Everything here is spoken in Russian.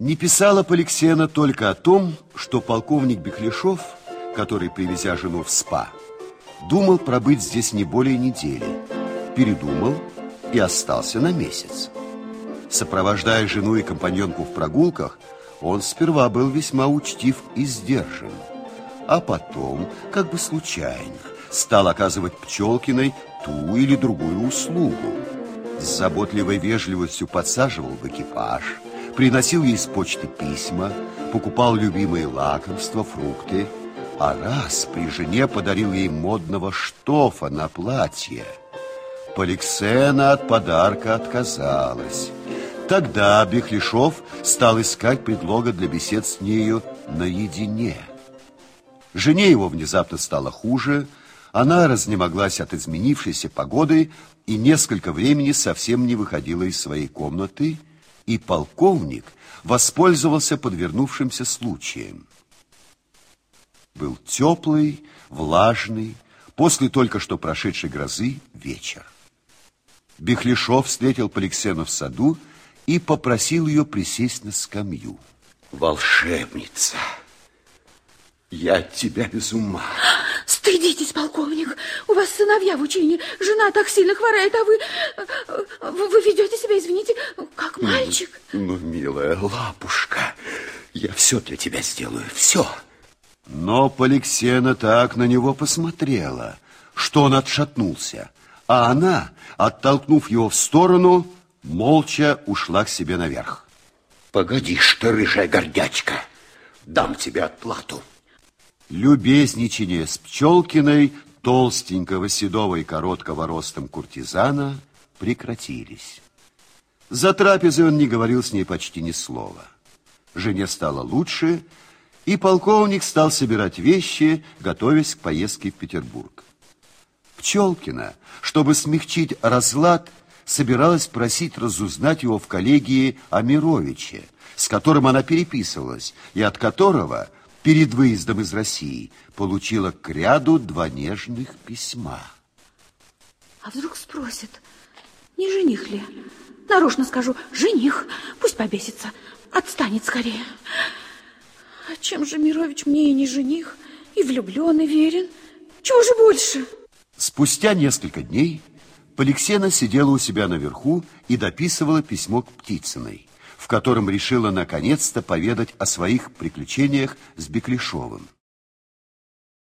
Не писала Поликсена только о том, что полковник Беклешов, который, привезя жену в СПА, думал пробыть здесь не более недели, передумал и остался на месяц. Сопровождая жену и компаньонку в прогулках, он сперва был весьма учтив и сдержан, а потом, как бы случайно, стал оказывать Пчелкиной ту или другую услугу. С заботливой вежливостью подсаживал в экипаж – приносил ей с почты письма, покупал любимые лакомства, фрукты, а раз при жене подарил ей модного штофа на платье. Поликсена от подарка отказалась. Тогда Бехлешов стал искать предлога для бесед с нею наедине. Жене его внезапно стало хуже, она разнемоглась от изменившейся погоды и несколько времени совсем не выходила из своей комнаты, и полковник воспользовался подвернувшимся случаем. Был теплый, влажный, после только что прошедшей грозы вечер. Бехлешов встретил Поликсену в саду и попросил ее присесть на скамью. Волшебница, я от тебя без ума. Стыдитесь, полковник. У вас сыновья в учении. Жена так сильно хворает, а вы... Вы ведете себя, извините, как мальчик. Ну, ну, милая лапушка, я все для тебя сделаю, все. Но Поликсена так на него посмотрела, что он отшатнулся. А она, оттолкнув его в сторону, молча ушла к себе наверх. Погоди, что рыжая гордячка, дам тебе отплату. Любезничание с Пчелкиной, толстенького, седого и короткого ростом куртизана, прекратились. За трапезой он не говорил с ней почти ни слова. Жене стало лучше, и полковник стал собирать вещи, готовясь к поездке в Петербург. Пчелкина, чтобы смягчить разлад, собиралась просить разузнать его в коллегии о Мировиче, с которым она переписывалась, и от которого перед выездом из России получила к ряду два нежных письма. А вдруг спросит, не жених ли? Нарочно скажу, жених, пусть побесится, отстанет скорее. А чем же Мирович мне и не жених, и влюблен, и верен? Чего же больше? Спустя несколько дней Поликсена сидела у себя наверху и дописывала письмо к Птицыной в котором решила наконец-то поведать о своих приключениях с Беклешовым.